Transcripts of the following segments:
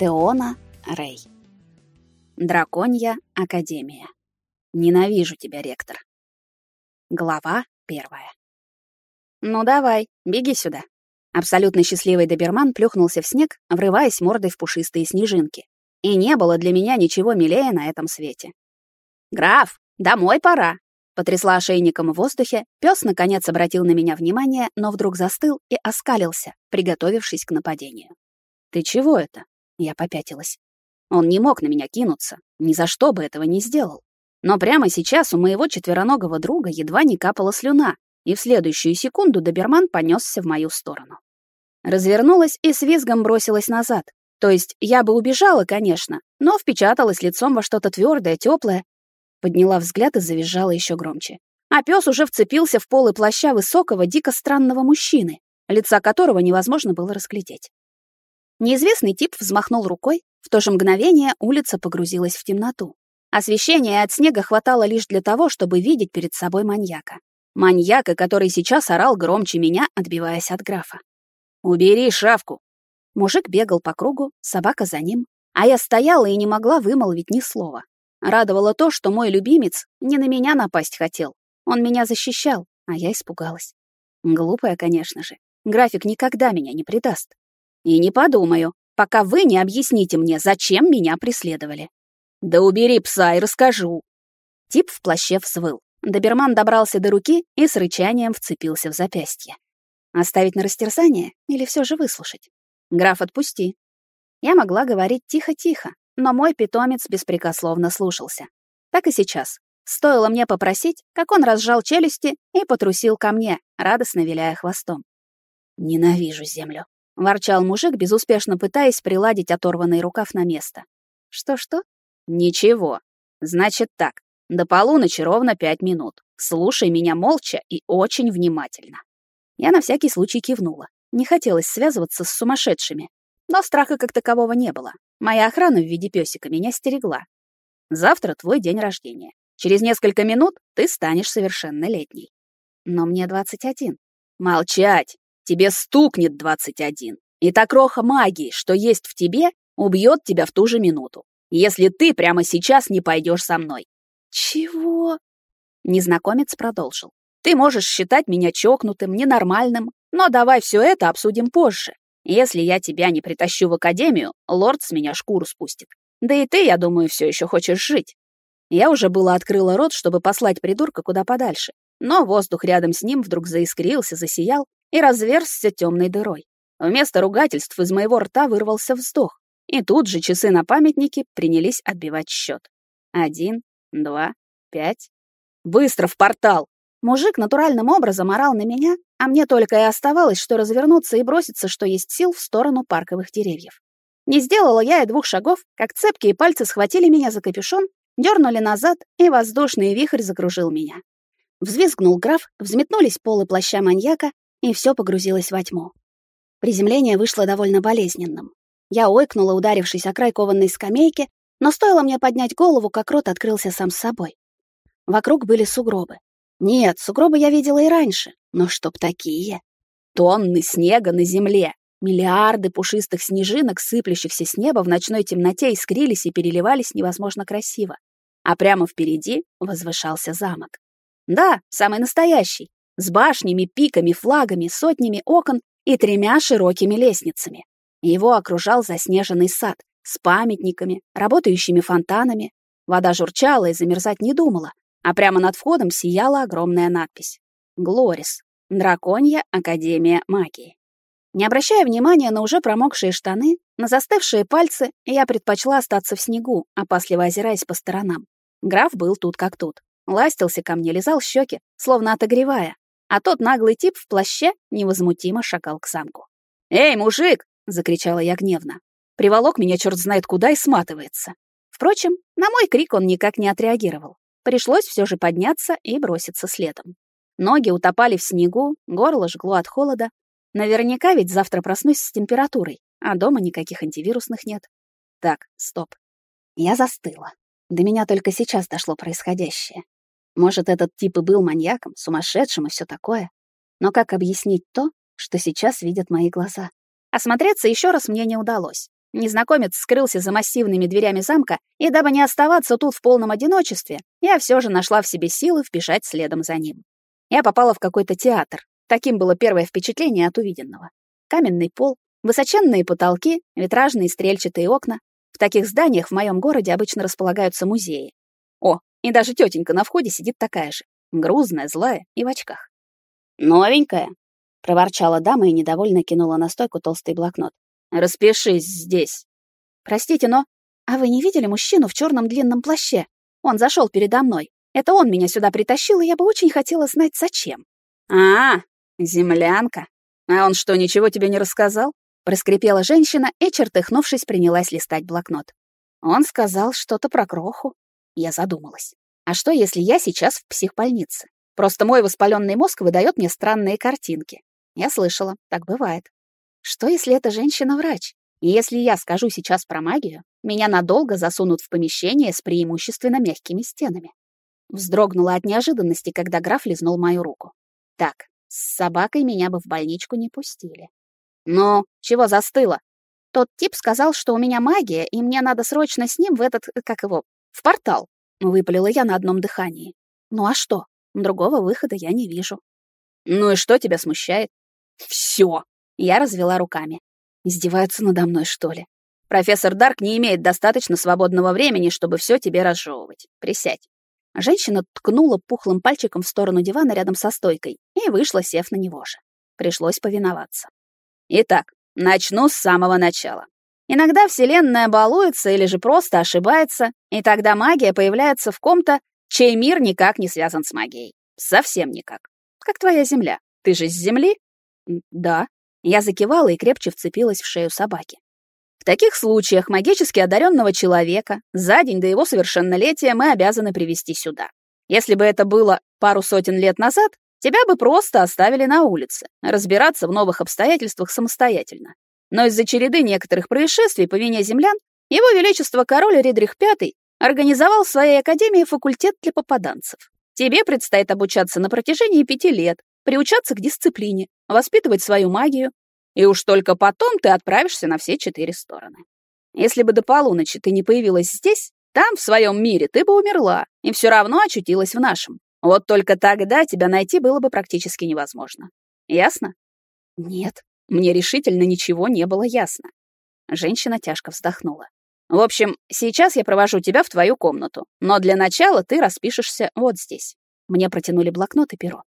Теона Рэй. Драконья Академия. Ненавижу тебя, ректор. Глава первая. Ну давай, беги сюда. Абсолютно счастливый доберман плюхнулся в снег, врываясь мордой в пушистые снежинки. И не было для меня ничего милее на этом свете. «Граф, домой пора!» Потрясла ошейником в воздухе, пес наконец обратил на меня внимание, но вдруг застыл и оскалился, приготовившись к нападению. «Ты чего это?» Я попятилась. Он не мог на меня кинуться, ни за что бы этого не сделал. Но прямо сейчас у моего четвероногого друга едва не капала слюна, и в следующую секунду доберман понесся в мою сторону. Развернулась и с визгом бросилась назад. То есть я бы убежала, конечно, но впечаталась лицом во что-то твердое, теплое. Подняла взгляд и завизжала еще громче. А пес уже вцепился в полы плаща высокого, дико странного мужчины, лица которого невозможно было разглядеть. Неизвестный тип взмахнул рукой, в то же мгновение улица погрузилась в темноту. Освещения от снега хватало лишь для того, чтобы видеть перед собой маньяка. Маньяка, который сейчас орал громче меня, отбиваясь от графа. «Убери шавку!» Мужик бегал по кругу, собака за ним, а я стояла и не могла вымолвить ни слова. Радовало то, что мой любимец не на меня напасть хотел. Он меня защищал, а я испугалась. Глупая, конечно же. График никогда меня не предаст. И не подумаю, пока вы не объясните мне, зачем меня преследовали. Да убери пса и расскажу. Тип в плаще взвыл. Доберман добрался до руки и с рычанием вцепился в запястье. Оставить на растерзание или все же выслушать? Граф, отпусти. Я могла говорить тихо-тихо, но мой питомец беспрекословно слушался. Так и сейчас. Стоило мне попросить, как он разжал челюсти и потрусил ко мне, радостно виляя хвостом. Ненавижу землю ворчал мужик, безуспешно пытаясь приладить оторванный рукав на место. Что-что? Ничего. Значит так. До полуночи ровно пять минут. Слушай меня молча и очень внимательно. Я на всякий случай кивнула. Не хотелось связываться с сумасшедшими. Но страха как такового не было. Моя охрана в виде пёсика меня стерегла. Завтра твой день рождения. Через несколько минут ты станешь совершеннолетней. Но мне 21. Молчать! Тебе стукнет 21, и та кроха магии, что есть в тебе, убьет тебя в ту же минуту, если ты прямо сейчас не пойдешь со мной». «Чего?» Незнакомец продолжил. «Ты можешь считать меня чокнутым, ненормальным, но давай все это обсудим позже. Если я тебя не притащу в академию, лорд с меня шкуру спустит. Да и ты, я думаю, все еще хочешь жить». Я уже было открыла рот, чтобы послать придурка куда подальше, но воздух рядом с ним вдруг заискрился, засиял, и разверзся темной дырой. Вместо ругательств из моего рта вырвался вздох, и тут же часы на памятнике принялись отбивать счет. Один, два, пять. «Быстро в портал!» Мужик натуральным образом орал на меня, а мне только и оставалось, что развернуться и броситься, что есть сил, в сторону парковых деревьев. Не сделала я и двух шагов, как цепкие пальцы схватили меня за капюшон, дернули назад, и воздушный вихрь закружил меня. Взвизгнул граф, взметнулись полы плаща маньяка, и все погрузилось во тьму. Приземление вышло довольно болезненным. Я ойкнула, ударившись о край кованной скамейки, но стоило мне поднять голову, как рот открылся сам с собой. Вокруг были сугробы. Нет, сугробы я видела и раньше, но чтоб такие. Тонны снега на земле, миллиарды пушистых снежинок, сыплющихся с неба в ночной темноте, искрились и переливались невозможно красиво. А прямо впереди возвышался замок. Да, самый настоящий, с башнями, пиками, флагами, сотнями окон и тремя широкими лестницами. Его окружал заснеженный сад с памятниками, работающими фонтанами. Вода журчала и замерзать не думала, а прямо над входом сияла огромная надпись. «Глорис. Драконья Академия Магии». Не обращая внимания на уже промокшие штаны, на застывшие пальцы, я предпочла остаться в снегу, опасливо озираясь по сторонам. Граф был тут как тут. Ластился ко мне, лизал щеки, словно отогревая, а тот наглый тип в плаще невозмутимо шагал к замку. «Эй, мужик!» — закричала я гневно. Приволок меня черт знает куда и сматывается. Впрочем, на мой крик он никак не отреагировал. Пришлось все же подняться и броситься следом. Ноги утопали в снегу, горло жгло от холода. Наверняка ведь завтра проснусь с температурой, а дома никаких антивирусных нет. Так, стоп. Я застыла. До меня только сейчас дошло происходящее. Может, этот тип и был маньяком, сумасшедшим и все такое. Но как объяснить то, что сейчас видят мои глаза? Осмотреться еще раз мне не удалось. Незнакомец скрылся за массивными дверями замка, и дабы не оставаться тут в полном одиночестве, я все же нашла в себе силы вбежать следом за ним. Я попала в какой-то театр. Таким было первое впечатление от увиденного. Каменный пол, высоченные потолки, витражные стрельчатые окна. В таких зданиях в моем городе обычно располагаются музеи. О, и даже тетенька на входе сидит такая же, грузная, злая и в очках. «Новенькая», — проворчала дама и недовольно кинула на стойку толстый блокнот. «Распишись здесь». «Простите, но... А вы не видели мужчину в черном длинном плаще? Он зашел передо мной. Это он меня сюда притащил, и я бы очень хотела знать, зачем». «А, землянка. А он что, ничего тебе не рассказал?» Проскрипела женщина и, чертыхнувшись, принялась листать блокнот. Он сказал что-то про кроху. Я задумалась. А что, если я сейчас в психбольнице? Просто мой воспаленный мозг выдает мне странные картинки. Я слышала, так бывает. Что, если эта женщина-врач? И если я скажу сейчас про магию, меня надолго засунут в помещение с преимущественно мягкими стенами. Вздрогнула от неожиданности, когда граф лизнул мою руку. Так, с собакой меня бы в больничку не пустили. Но чего застыло? Тот тип сказал, что у меня магия, и мне надо срочно с ним в этот, как его, в портал. Выпалила я на одном дыхании. Ну а что? Другого выхода я не вижу. Ну и что тебя смущает? Все. Я развела руками. Издеваются надо мной, что ли? Профессор Дарк не имеет достаточно свободного времени, чтобы все тебе разжевывать. Присядь. Женщина ткнула пухлым пальчиком в сторону дивана рядом со стойкой и вышла, сев на него же. Пришлось повиноваться. Итак, начну с самого начала. Иногда Вселенная балуется или же просто ошибается, и тогда магия появляется в ком-то, чей мир никак не связан с магией. Совсем никак. Как твоя Земля. Ты же с Земли? Да. Я закивала и крепче вцепилась в шею собаки. В таких случаях магически одаренного человека за день до его совершеннолетия мы обязаны привести сюда. Если бы это было пару сотен лет назад, тебя бы просто оставили на улице, разбираться в новых обстоятельствах самостоятельно. Но из-за череды некоторых происшествий по вине землян его Величество король Ридрих V организовал в своей академии факультет для попаданцев. Тебе предстоит обучаться на протяжении пяти лет, приучаться к дисциплине, воспитывать свою магию, и уж только потом ты отправишься на все четыре стороны. Если бы до полуночи ты не появилась здесь, там, в своем мире, ты бы умерла и все равно очутилась в нашем. Вот только тогда тебя найти было бы практически невозможно. Ясно? Нет, мне решительно ничего не было ясно. Женщина тяжко вздохнула. В общем, сейчас я провожу тебя в твою комнату, но для начала ты распишешься вот здесь. Мне протянули блокнот и перо.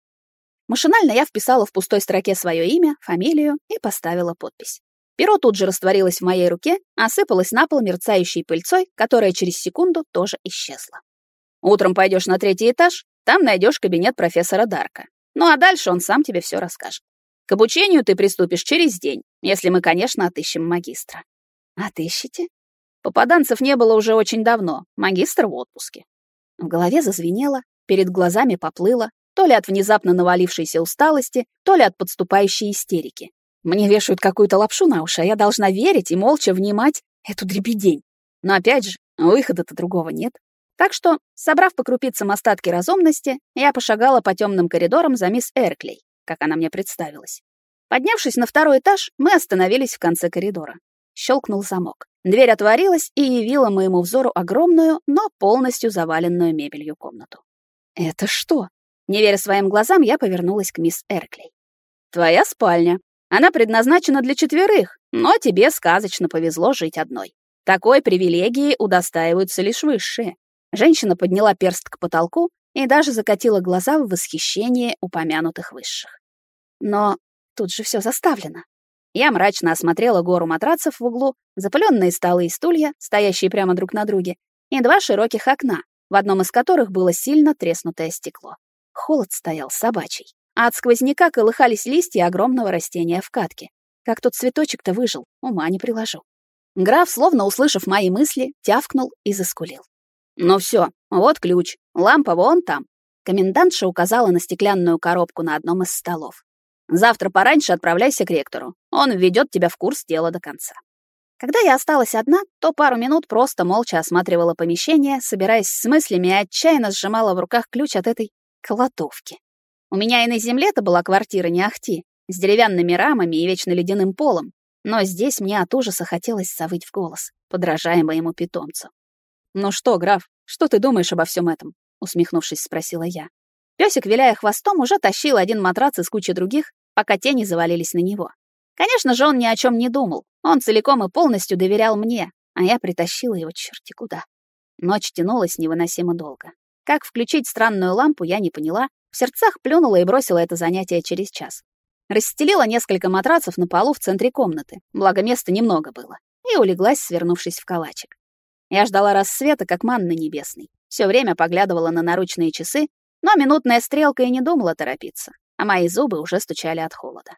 Машинально я вписала в пустой строке свое имя, фамилию и поставила подпись. Перо тут же растворилось в моей руке, осыпалось на пол мерцающей пыльцой, которая через секунду тоже исчезла. Утром пойдешь на третий этаж, там найдешь кабинет профессора Дарка. Ну а дальше он сам тебе все расскажет. К обучению ты приступишь через день, если мы, конечно, отыщем магистра. Отыщите? Попаданцев не было уже очень давно, магистр в отпуске. В голове зазвенело, перед глазами поплыло, то ли от внезапно навалившейся усталости, то ли от подступающей истерики. Мне вешают какую-то лапшу на уши, а я должна верить и молча внимать эту дребедень. Но опять же, выхода-то другого нет. Так что, собрав по крупицам остатки разумности, я пошагала по темным коридорам за мисс Эрклей, как она мне представилась. Поднявшись на второй этаж, мы остановились в конце коридора. Щелкнул замок. Дверь отворилась и явила моему взору огромную, но полностью заваленную мебелью комнату. «Это что?» Не веря своим глазам, я повернулась к мисс Эрклей. «Твоя спальня. Она предназначена для четверых, но тебе сказочно повезло жить одной. Такой привилегии удостаиваются лишь высшие». Женщина подняла перст к потолку и даже закатила глаза в восхищении упомянутых высших. Но тут же все заставлено. Я мрачно осмотрела гору матрацев в углу, запыленные столы и стулья, стоящие прямо друг на друге, и два широких окна, в одном из которых было сильно треснутое стекло. Холод стоял собачий, а от сквозняка колыхались листья огромного растения в катке. Как тот цветочек-то выжил, ума не приложу. Граф, словно услышав мои мысли, тявкнул и заскулил. «Ну все, вот ключ, лампа вон там». Комендантша указала на стеклянную коробку на одном из столов. «Завтра пораньше отправляйся к ректору. Он введет тебя в курс дела до конца». Когда я осталась одна, то пару минут просто молча осматривала помещение, собираясь с мыслями и отчаянно сжимала в руках ключ от этой Колотовки. У меня и на земле-то была квартира не ахти, с деревянными рамами и вечно ледяным полом. Но здесь мне от ужаса хотелось совыть в голос, подражая моему питомцу. «Ну что, граф, что ты думаешь обо всем этом?» усмехнувшись, спросила я. Пёсик, виляя хвостом, уже тащил один матрац из кучи других, пока тени завалились на него. Конечно же, он ни о чем не думал. Он целиком и полностью доверял мне, а я притащила его черти куда. Ночь тянулась невыносимо долго. Как включить странную лампу, я не поняла. В сердцах плюнула и бросила это занятие через час. Расстелила несколько матрацев на полу в центре комнаты, благо места немного было, и улеглась, свернувшись в калачик. Я ждала рассвета, как манна небесный. Все время поглядывала на наручные часы, но минутная стрелка и не думала торопиться, а мои зубы уже стучали от холода.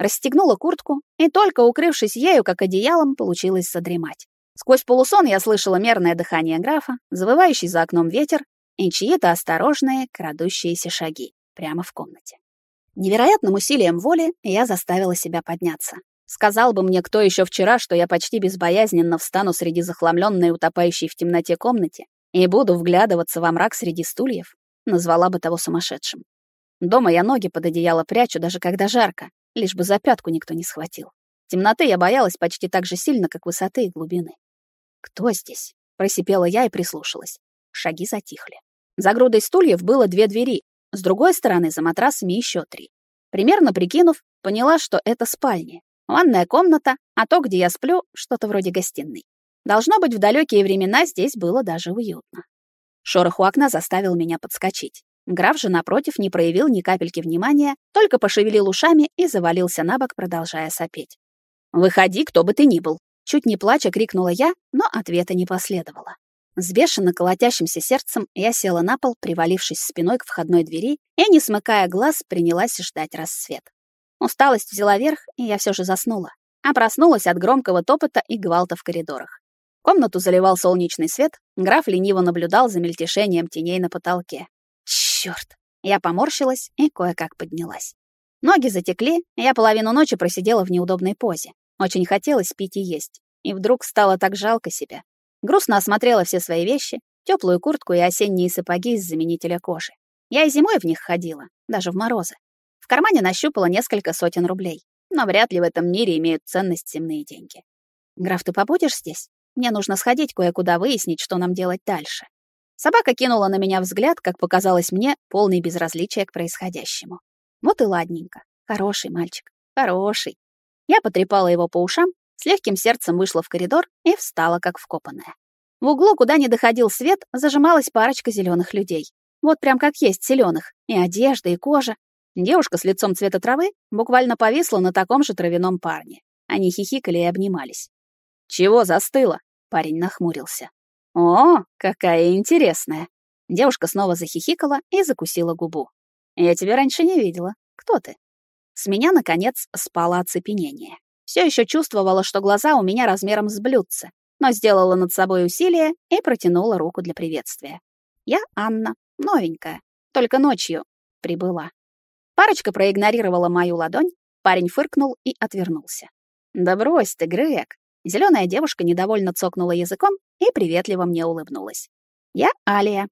Расстегнула куртку, и только укрывшись ею, как одеялом, получилось задремать. Сквозь полусон я слышала мерное дыхание графа, завывающий за окном ветер и чьи-то осторожные, крадущиеся шаги прямо в комнате. Невероятным усилием воли я заставила себя подняться. Сказал бы мне кто еще вчера, что я почти безбоязненно встану среди захламленной, утопающей в темноте комнате и буду вглядываться во мрак среди стульев, назвала бы того сумасшедшим. Дома я ноги под одеяло прячу, даже когда жарко, лишь бы за пятку никто не схватил. Темноты я боялась почти так же сильно, как высоты и глубины. «Кто здесь?» — просипела я и прислушалась. Шаги затихли. За грудой стульев было две двери, с другой стороны за матрасами еще три. Примерно прикинув, поняла, что это спальня. Ванная комната, а то, где я сплю, что-то вроде гостиной. Должно быть, в далекие времена здесь было даже уютно. Шорох у окна заставил меня подскочить. Граф же, напротив, не проявил ни капельки внимания, только пошевелил ушами и завалился на бок, продолжая сопеть. «Выходи, кто бы ты ни был!» Чуть не плача крикнула я, но ответа не последовало. С колотящимся сердцем я села на пол, привалившись спиной к входной двери, и, не смыкая глаз, принялась ждать рассвет. Усталость взяла верх, и я все же заснула, а проснулась от громкого топота и гвалта в коридорах. Комнату заливал солнечный свет, граф лениво наблюдал за мельтешением теней на потолке. Чёрт! Я поморщилась и кое-как поднялась. Ноги затекли, я половину ночи просидела в неудобной позе. Очень хотелось пить и есть. И вдруг стало так жалко себя. Грустно осмотрела все свои вещи, теплую куртку и осенние сапоги из заменителя кожи. Я и зимой в них ходила, даже в морозы. Кармане нащупала несколько сотен рублей, но вряд ли в этом мире имеют ценность земные деньги. «Граф, ты побудешь здесь?» Мне нужно сходить кое-куда выяснить, что нам делать дальше. Собака кинула на меня взгляд, как показалось мне, полный безразличия к происходящему. Вот и ладненько. Хороший мальчик. Хороший. Я потрепала его по ушам, с легким сердцем вышла в коридор и встала как вкопанная. В углу, куда не доходил свет, зажималась парочка зеленых людей. Вот прям как есть зеленых. И одежда, и кожа. Девушка с лицом цвета травы буквально повисла на таком же травяном парне. Они хихикали и обнимались. «Чего застыла?» — парень нахмурился. «О, какая интересная!» Девушка снова захихикала и закусила губу. «Я тебя раньше не видела. Кто ты?» С меня, наконец, спало оцепенение. Все еще чувствовала, что глаза у меня размером с блюдце, но сделала над собой усилие и протянула руку для приветствия. Я Анна, новенькая, только ночью прибыла. Парочка проигнорировала мою ладонь, парень фыркнул и отвернулся. «Да брось ты, Грег, Зеленая девушка недовольно цокнула языком и приветливо мне улыбнулась. «Я Алия.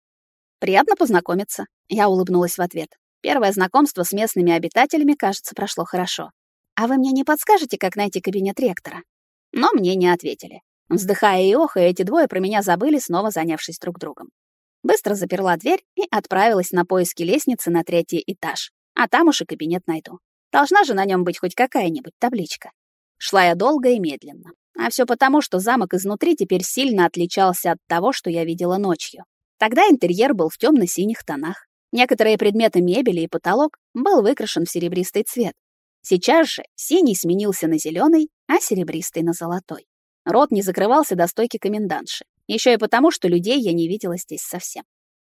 Приятно познакомиться». Я улыбнулась в ответ. Первое знакомство с местными обитателями, кажется, прошло хорошо. «А вы мне не подскажете, как найти кабинет ректора?» Но мне не ответили. Вздыхая и охая, эти двое про меня забыли, снова занявшись друг другом. Быстро заперла дверь и отправилась на поиски лестницы на третий этаж. А там уж и кабинет найду. Должна же на нем быть хоть какая-нибудь табличка. Шла я долго и медленно. А все потому, что замок изнутри теперь сильно отличался от того, что я видела ночью. Тогда интерьер был в темно-синих тонах. Некоторые предметы мебели и потолок был выкрашен в серебристый цвет. Сейчас же синий сменился на зеленый, а серебристый на золотой. Рот не закрывался до стойки комендантши. Еще и потому, что людей я не видела здесь совсем.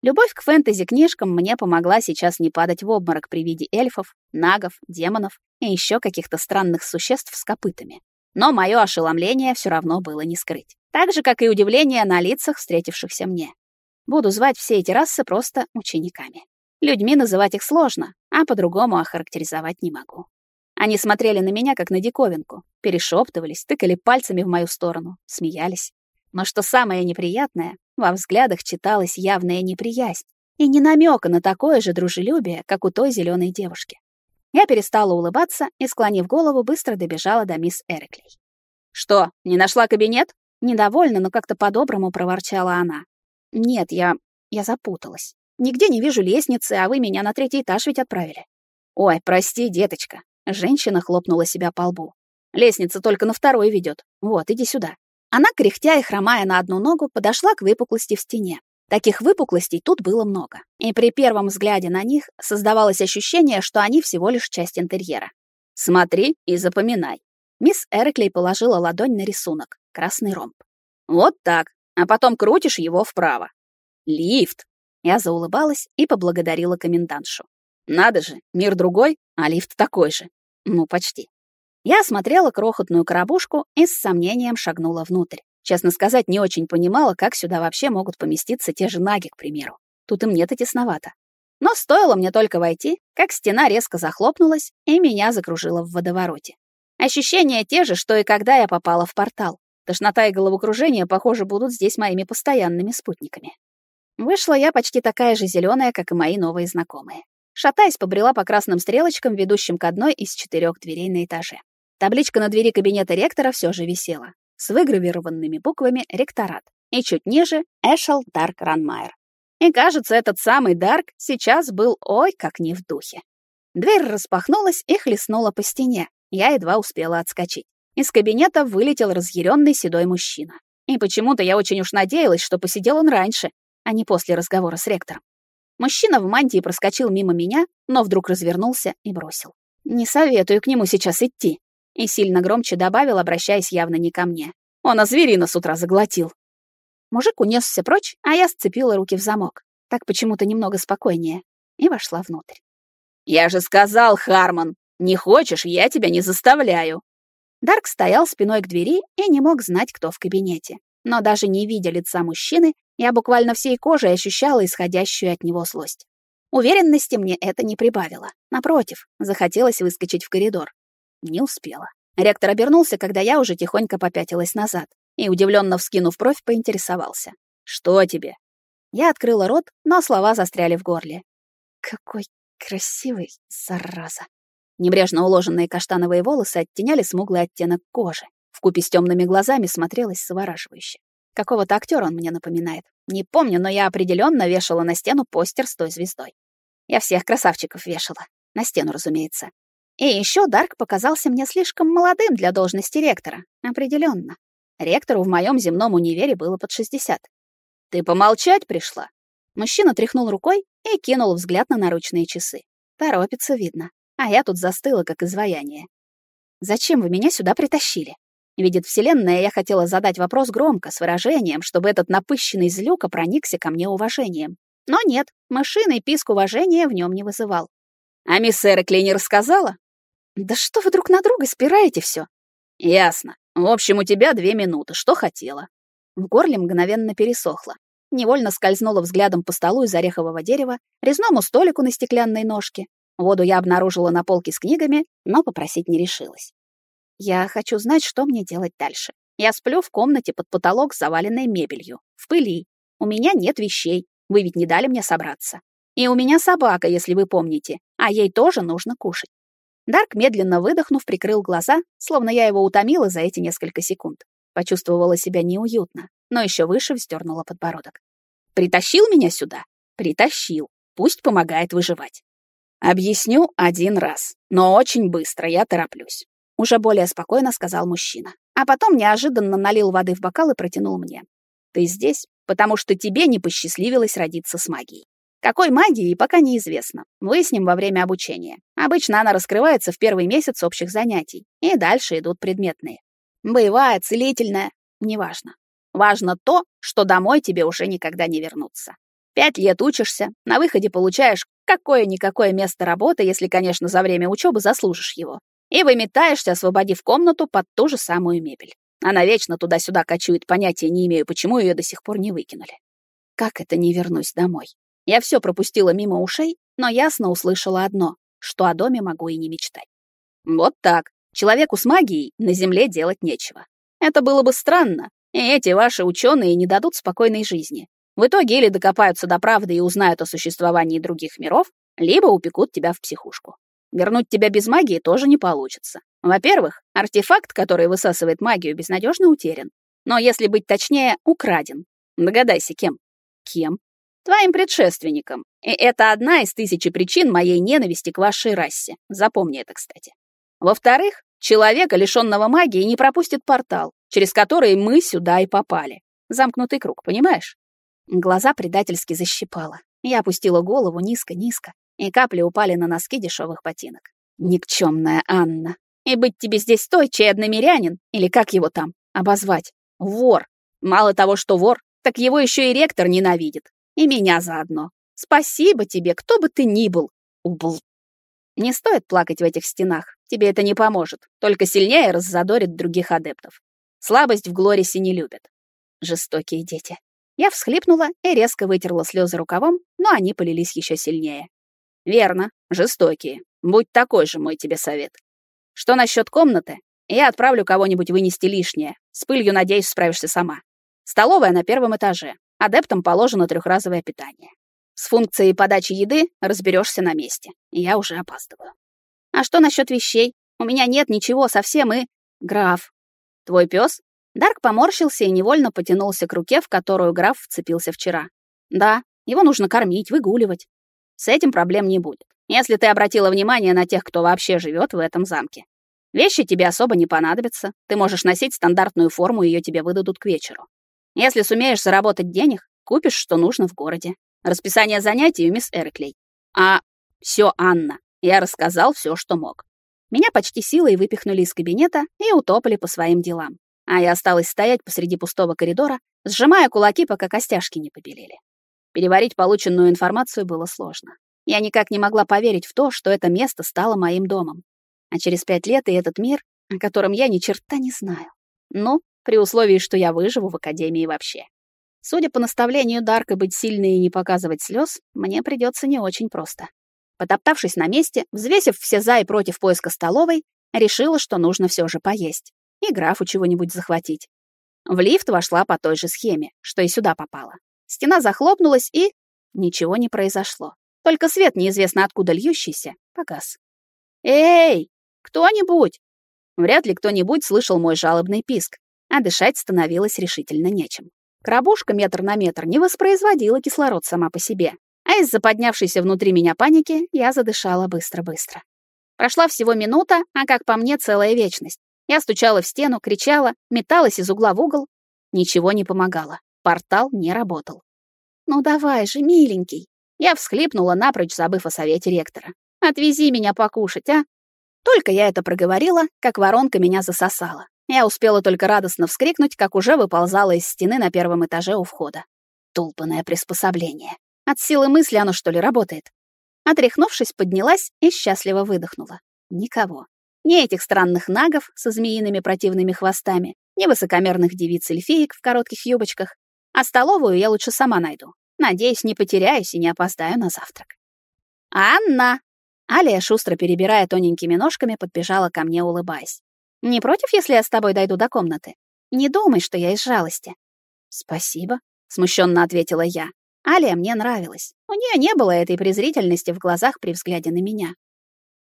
Любовь к фэнтези-книжкам мне помогла сейчас не падать в обморок при виде эльфов, нагов, демонов и еще каких-то странных существ с копытами. Но мое ошеломление все равно было не скрыть. Так же, как и удивление на лицах встретившихся мне. Буду звать все эти расы просто учениками. Людьми называть их сложно, а по-другому охарактеризовать не могу. Они смотрели на меня, как на диковинку, перешептывались, тыкали пальцами в мою сторону, смеялись. Но что самое неприятное, во взглядах читалась явная неприязнь и не намека на такое же дружелюбие, как у той зеленой девушки. Я перестала улыбаться и, склонив голову, быстро добежала до мисс Эриклей. «Что, не нашла кабинет?» Недовольно, но как-то по-доброму проворчала она. «Нет, я... я запуталась. Нигде не вижу лестницы, а вы меня на третий этаж ведь отправили». «Ой, прости, деточка». Женщина хлопнула себя по лбу. «Лестница только на второй ведет. Вот, иди сюда». Она, кряхтя и хромая на одну ногу, подошла к выпуклости в стене. Таких выпуклостей тут было много, и при первом взгляде на них создавалось ощущение, что они всего лишь часть интерьера. «Смотри и запоминай». Мисс Эреклей положила ладонь на рисунок, красный ромб. «Вот так, а потом крутишь его вправо. Лифт!» Я заулыбалась и поблагодарила комендантшу. «Надо же, мир другой, а лифт такой же. Ну, почти». Я осмотрела крохотную коробушку и с сомнением шагнула внутрь. Честно сказать, не очень понимала, как сюда вообще могут поместиться те же наги, к примеру. Тут им нет и тесновато. Но стоило мне только войти, как стена резко захлопнулась, и меня закружило в водовороте. Ощущения те же, что и когда я попала в портал. Тошнота и головокружение, похоже, будут здесь моими постоянными спутниками. Вышла я почти такая же зеленая, как и мои новые знакомые. Шатаясь, побрела по красным стрелочкам, ведущим к одной из четырех дверей на этаже. Табличка на двери кабинета ректора все же висела, с выгравированными буквами «Ректорат», и чуть ниже «Эшел Дарк Ранмайер». И кажется, этот самый Дарк сейчас был ой как не в духе. Дверь распахнулась и хлестнула по стене. Я едва успела отскочить. Из кабинета вылетел разъяренный седой мужчина. И почему-то я очень уж надеялась, что посидел он раньше, а не после разговора с ректором. Мужчина в мантии проскочил мимо меня, но вдруг развернулся и бросил. «Не советую к нему сейчас идти и сильно громче добавил, обращаясь явно не ко мне. Он зверина с утра заглотил. Мужик унесся прочь, а я сцепила руки в замок. Так почему-то немного спокойнее. И вошла внутрь. «Я же сказал, Харман, не хочешь, я тебя не заставляю». Дарк стоял спиной к двери и не мог знать, кто в кабинете. Но даже не видя лица мужчины, я буквально всей кожей ощущала исходящую от него злость. Уверенности мне это не прибавило. Напротив, захотелось выскочить в коридор. Не успела. Ректор обернулся, когда я уже тихонько попятилась назад, и, удивленно вскинув бровь, поинтересовался. «Что тебе?» Я открыла рот, но слова застряли в горле. «Какой красивый, зараза!» Небрежно уложенные каштановые волосы оттеняли смуглый оттенок кожи. Вкупе с темными глазами смотрелось завораживающе. Какого-то актера он мне напоминает. Не помню, но я определенно вешала на стену постер с той звездой. Я всех красавчиков вешала. На стену, разумеется. И еще Дарк показался мне слишком молодым для должности ректора. Определенно. Ректору в моем земном универе было под 60. «Ты помолчать пришла?» Мужчина тряхнул рукой и кинул взгляд на наручные часы. Торопится, видно. А я тут застыла, как изваяние. «Зачем вы меня сюда притащили?» Видит Вселенная, я хотела задать вопрос громко, с выражением, чтобы этот напыщенный злюка проникся ко мне уважением. Но нет, мышиный писк уважения в нем не вызывал. «А мисс Эрекли не рассказала?» Да что вы друг на друга спираете все? Ясно. В общем, у тебя две минуты. Что хотела? В горле мгновенно пересохло. Невольно скользнула взглядом по столу из орехового дерева, резному столику на стеклянной ножке. Воду я обнаружила на полке с книгами, но попросить не решилась. Я хочу знать, что мне делать дальше. Я сплю в комнате под потолок заваленной мебелью, в пыли. У меня нет вещей. Вы ведь не дали мне собраться. И у меня собака, если вы помните, а ей тоже нужно кушать. Дарк, медленно выдохнув, прикрыл глаза, словно я его утомила за эти несколько секунд. Почувствовала себя неуютно, но еще выше вздернула подбородок. «Притащил меня сюда? Притащил. Пусть помогает выживать. Объясню один раз, но очень быстро, я тороплюсь. Уже более спокойно сказал мужчина. А потом неожиданно налил воды в бокал и протянул мне. Ты здесь, потому что тебе не посчастливилось родиться с магией. Какой магии, пока неизвестно. Выясним во время обучения. Обычно она раскрывается в первый месяц общих занятий, и дальше идут предметные. Боевая, целительная, неважно. Важно то, что домой тебе уже никогда не вернуться. Пять лет учишься, на выходе получаешь какое-никакое место работы, если, конечно, за время учебы заслужишь его. И выметаешься, освободив комнату под ту же самую мебель. Она вечно туда-сюда кочует, понятия не имею, почему ее до сих пор не выкинули. Как это не вернусь домой? Я все пропустила мимо ушей, но ясно услышала одно, что о доме могу и не мечтать. Вот так. Человеку с магией на Земле делать нечего. Это было бы странно, и эти ваши ученые не дадут спокойной жизни. В итоге или докопаются до правды и узнают о существовании других миров, либо упекут тебя в психушку. Вернуть тебя без магии тоже не получится. Во-первых, артефакт, который высасывает магию, безнадежно утерян. Но если быть точнее, украден. Догадайся, кем? Кем? Твоим предшественником. И это одна из тысячи причин моей ненависти к вашей расе. Запомни это, кстати. Во-вторых, человека, лишенного магии, не пропустит портал, через который мы сюда и попали. Замкнутый круг, понимаешь? Глаза предательски защипала. Я опустила голову низко-низко, и капли упали на носки дешевых ботинок. Никчемная Анна. И быть тебе здесь той, чей одномерянин, или как его там, обозвать? Вор. Мало того, что вор, так его еще и ректор ненавидит. И меня заодно. Спасибо тебе, кто бы ты ни был. Убл. Не стоит плакать в этих стенах. Тебе это не поможет. Только сильнее раззадорит других адептов. Слабость в Глорисе не любят. Жестокие дети. Я всхлипнула и резко вытерла слезы рукавом, но они полились еще сильнее. Верно, жестокие. Будь такой же, мой тебе совет. Что насчет комнаты? Я отправлю кого-нибудь вынести лишнее. С пылью, надеюсь, справишься сама. Столовая на первом этаже. Адептам положено трехразовое питание. С функцией подачи еды разберешься на месте. Я уже опаздываю. А что насчет вещей? У меня нет ничего совсем и... Граф. Твой пес? Дарк поморщился и невольно потянулся к руке, в которую граф вцепился вчера. Да, его нужно кормить, выгуливать. С этим проблем не будет, если ты обратила внимание на тех, кто вообще живет в этом замке. Вещи тебе особо не понадобятся, ты можешь носить стандартную форму, ее тебе выдадут к вечеру. Если сумеешь заработать денег, купишь, что нужно в городе. Расписание занятий у мисс Эриклей. А все, Анна, я рассказал все, что мог. Меня почти силой выпихнули из кабинета и утопали по своим делам а я осталась стоять посреди пустого коридора, сжимая кулаки, пока костяшки не побелели. Переварить полученную информацию было сложно. Я никак не могла поверить в то, что это место стало моим домом. А через пять лет и этот мир, о котором я ни черта не знаю. Ну, при условии, что я выживу в Академии вообще. Судя по наставлению Дарка быть сильной и не показывать слез, мне придется не очень просто. Потоптавшись на месте, взвесив все за и против поиска столовой, решила, что нужно все же поесть и графу чего-нибудь захватить. В лифт вошла по той же схеме, что и сюда попала. Стена захлопнулась, и... Ничего не произошло. Только свет, неизвестно откуда льющийся, погас. «Эй, кто-нибудь!» Вряд ли кто-нибудь слышал мой жалобный писк, а дышать становилось решительно нечем. Крабушка метр на метр не воспроизводила кислород сама по себе, а из-за поднявшейся внутри меня паники я задышала быстро-быстро. Прошла всего минута, а как по мне целая вечность. Я стучала в стену, кричала, металась из угла в угол. Ничего не помогало. Портал не работал. «Ну давай же, миленький!» Я всхлипнула, напрочь забыв о совете ректора. «Отвези меня покушать, а?» Только я это проговорила, как воронка меня засосала. Я успела только радостно вскрикнуть, как уже выползала из стены на первом этаже у входа. Тулпанное приспособление. От силы мысли оно, что ли, работает? Отряхнувшись, поднялась и счастливо выдохнула. Никого. Ни этих странных нагов со змеиными противными хвостами, ни высокомерных девиц-эльфиек в коротких юбочках. А столовую я лучше сама найду. Надеюсь, не потеряюсь и не опоздаю на завтрак. «Анна!» Алия, шустро перебирая тоненькими ножками, подбежала ко мне, улыбаясь. «Не против, если я с тобой дойду до комнаты? Не думай, что я из жалости». «Спасибо», — смущенно ответила я. Алия мне нравилась. У нее не было этой презрительности в глазах при взгляде на меня.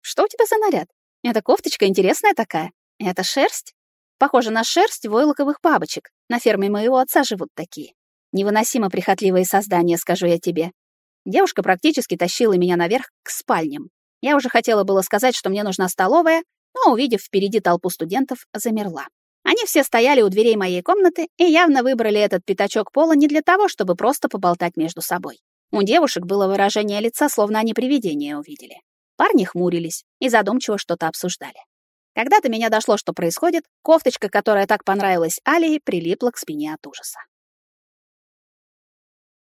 «Что у тебя за наряд? Эта кофточка интересная такая. Это шерсть? Похоже на шерсть войлоковых бабочек. На ферме моего отца живут такие. Невыносимо прихотливые создания, скажу я тебе. Девушка практически тащила меня наверх к спальням. Я уже хотела было сказать, что мне нужна столовая, но, увидев впереди толпу студентов, замерла. Они все стояли у дверей моей комнаты и явно выбрали этот пятачок пола не для того, чтобы просто поболтать между собой. У девушек было выражение лица, словно они привидение увидели. Парни хмурились и задумчиво что-то обсуждали. Когда до меня дошло, что происходит, кофточка, которая так понравилась Алии, прилипла к спине от ужаса.